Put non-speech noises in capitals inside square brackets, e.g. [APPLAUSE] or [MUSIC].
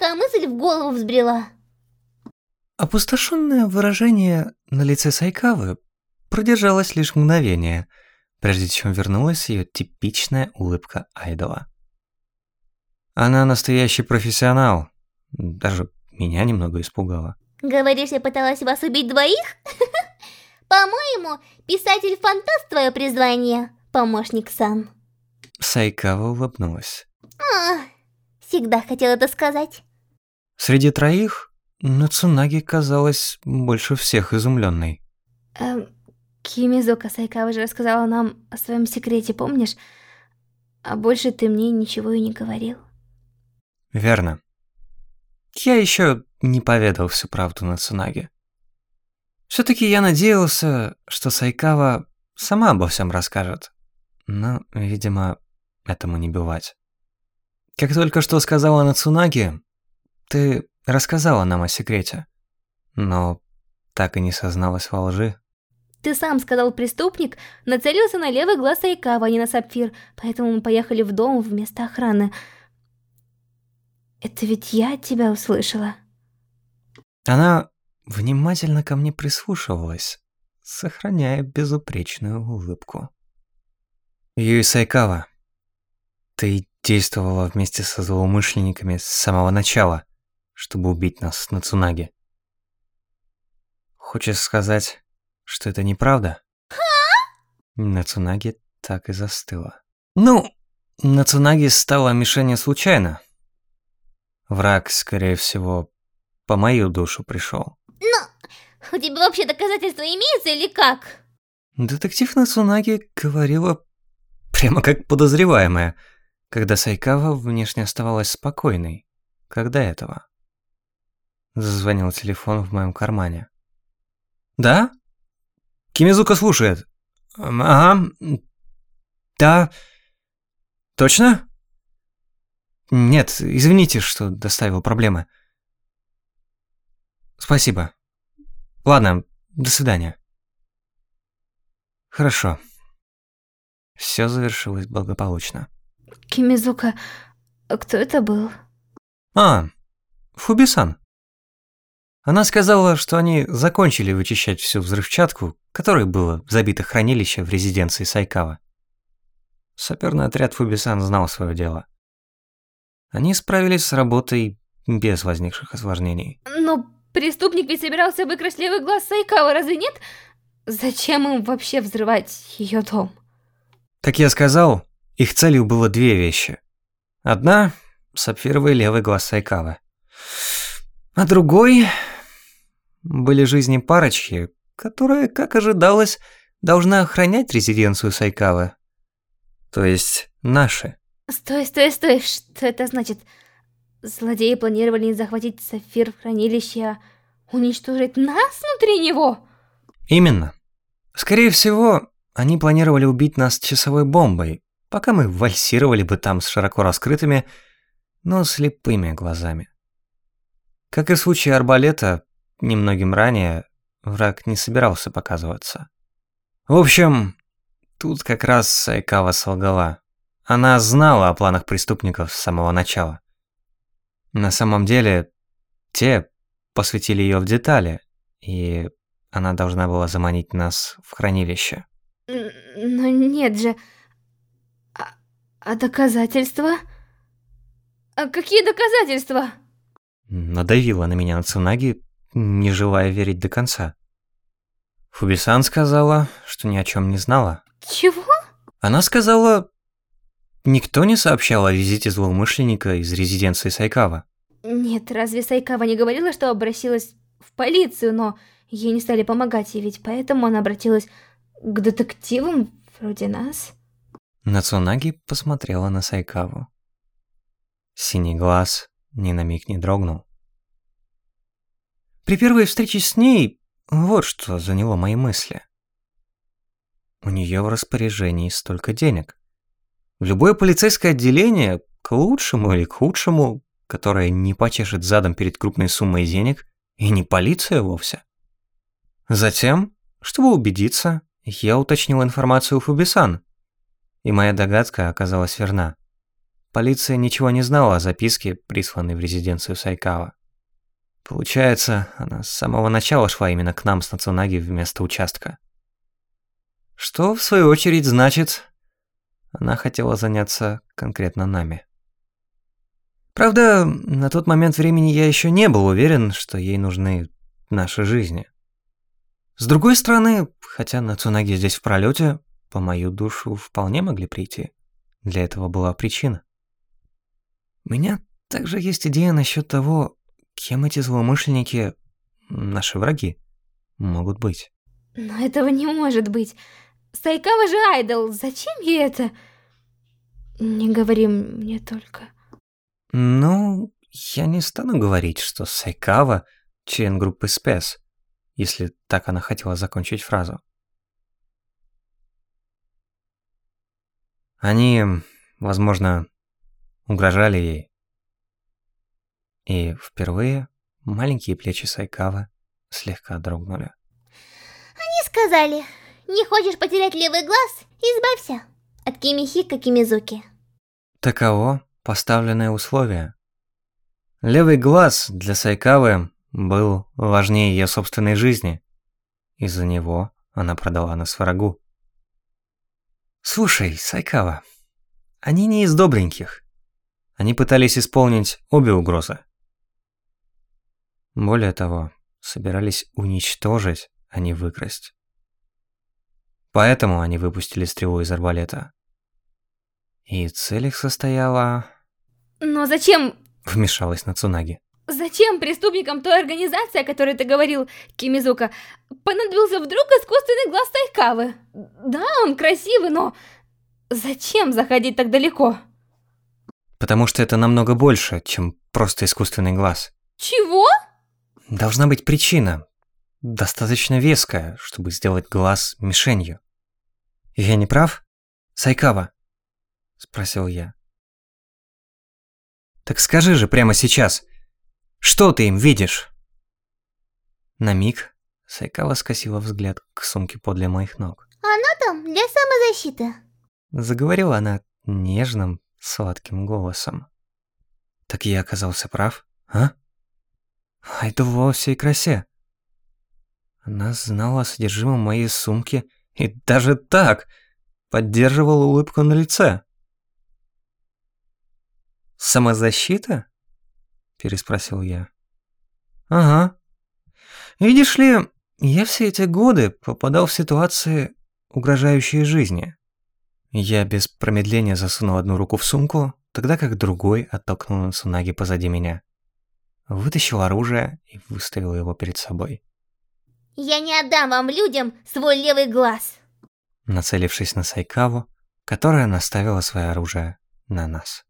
такая мысль в голову взбрела? Опустошенное выражение на лице Сайкавы продержалось лишь мгновение, прежде чем вернулась ее типичная улыбка Айдола. Она настоящий профессионал. Даже меня немного испугала. Говоришь, я пыталась вас убить двоих? [LAUGHS] По-моему, писатель-фантаст твое призвание, помощник Сан. Сайкава улыбнулась. А, всегда хотела это сказать. Среди троих Нацунаги казалась больше всех изумленной. Эм, Кимизука Сайкава же рассказала нам о своем секрете, помнишь? А больше ты мне ничего и не говорил. Верно. Я еще не поведал всю правду на Цунаге. Все-таки я надеялся, что Сайкава сама обо всем расскажет. Но, видимо, этому не бывать. Как только что сказала Нацунаги, ты рассказала нам о секрете, но так и не созналась во лжи. Ты сам сказал, преступник нацелился на левый глаз Сайкава, а не на сапфир, поэтому мы поехали в дом вместо охраны. Это ведь я тебя услышала. Она внимательно ко мне прислушивалась, сохраняя безупречную улыбку. Юи Сайкава, ты действовала вместе со злоумышленниками с самого начала, чтобы убить нас на Цунаге. Хочешь сказать, что это неправда? Нацунаги так и застыла. Ну, Нацунаги стала мишенью случайно. Враг, скорее всего, по мою душу пришел. Но у тебя вообще доказательства имеются или как? Детектив Нацунаги говорила прямо как подозреваемая, когда Сайкава внешне оставалась спокойной, до этого. Зазвонил телефон в моем кармане. «Да? Кимизука слушает. Ага. Да. Точно?» Нет, извините, что доставил проблемы. Спасибо. Ладно, до свидания. Хорошо. Все завершилось благополучно. Кимизука, а кто это был? А, Фубисан. Она сказала, что они закончили вычищать всю взрывчатку, которой было забито хранилище в резиденции Сайкава. Саперный отряд Фубисан знал свое дело. Они справились с работой без возникших осложнений. Но преступник ведь собирался выкрасть левый глаз Сайкава, разве нет? Зачем им вообще взрывать ее дом? Как я сказал, их целью было две вещи. Одна – сапфировый левый глаз Сайкавы. А другой – были жизни парочки, которая, как ожидалось, должна охранять резиденцию Сайкавы. То есть наши. Стой, стой, стой, что это значит? Злодеи планировали не захватить сапфир в хранилище, а уничтожить нас внутри него? Именно. Скорее всего, они планировали убить нас часовой бомбой, пока мы вальсировали бы там с широко раскрытыми, но слепыми глазами. Как и в случае арбалета, немногим ранее враг не собирался показываться. В общем, тут как раз Сайкава солгала. Она знала о планах преступников с самого начала. На самом деле, те посвятили ее в детали, и она должна была заманить нас в хранилище. Но нет же... А, а доказательства? А какие доказательства? Надавила на меня Нацунаги, не желая верить до конца. Фубисан сказала, что ни о чем не знала. Чего? Она сказала, Никто не сообщал о визите злоумышленника из резиденции Сайкава? Нет, разве Сайкава не говорила, что обратилась в полицию, но ей не стали помогать, и ведь поэтому она обратилась к детективам вроде нас? Нацунаги посмотрела на Сайкаву. Синий глаз ни на миг не дрогнул. При первой встрече с ней вот что заняло мои мысли. У нее в распоряжении столько денег. В любое полицейское отделение, к лучшему или к худшему, которое не почешет задом перед крупной суммой денег, и не полиция вовсе. Затем, чтобы убедиться, я уточнил информацию у Фубисан, и моя догадка оказалась верна. Полиция ничего не знала о записке, присланной в резиденцию Сайкава. Получается, она с самого начала шла именно к нам с Нацунаги вместо участка. Что, в свою очередь, значит, она хотела заняться конкретно нами. Правда, на тот момент времени я еще не был уверен, что ей нужны наши жизни. С другой стороны, хотя Нацунаги здесь в пролете, по мою душу вполне могли прийти. Для этого была причина. Меня также есть идея насчет того, кем эти злоумышленники, наши враги, могут быть. Но этого не может быть. Сайкава же айдол, зачем ей это? Не говори мне только. Ну, я не стану говорить, что Сайкава – член группы СПЭС, если так она хотела закончить фразу. Они, возможно, угрожали ей. И впервые маленькие плечи Сайкавы слегка дрогнули. Они сказали, не хочешь потерять левый глаз, избавься от Кимихика Кимизуки. Таково поставленное условие. Левый глаз для Сайкавы был важнее ее собственной жизни. Из-за него она продала нас врагу. Слушай, Сайкава, они не из добреньких. Они пытались исполнить обе угрозы. Более того, собирались уничтожить, а не выкрасть. Поэтому они выпустили стрелу из арбалета. И цель их состояла... Но зачем... Вмешалась Нацунаги. Зачем преступникам той организации, о которой ты говорил, Кимизука, понадобился вдруг искусственный глаз Тайкавы? Да, он красивый, но... Зачем заходить так далеко? Потому что это намного больше, чем просто искусственный глаз. Чего? Должна быть причина, достаточно веская, чтобы сделать глаз мишенью. Я не прав? Сайкава? Спросил я. Так скажи же прямо сейчас, что ты им видишь? На миг Сайкава скосила взгляд к сумке подле моих ног. Она там для самозащиты. Заговорила она нежным, сладким голосом. Так я оказался прав, а? Это во всей красе. Она знала о содержимом моей сумки и даже так поддерживала улыбку на лице. «Самозащита?» – переспросил я. «Ага. Видишь ли, я все эти годы попадал в ситуации, угрожающие жизни. Я без промедления засунул одну руку в сумку, тогда как другой оттолкнул Нацунаги позади меня. Вытащил оружие и выставил его перед собой. «Я не отдам вам, людям, свой левый глаз!» Нацелившись на Сайкаву, которая наставила свое оружие на нас.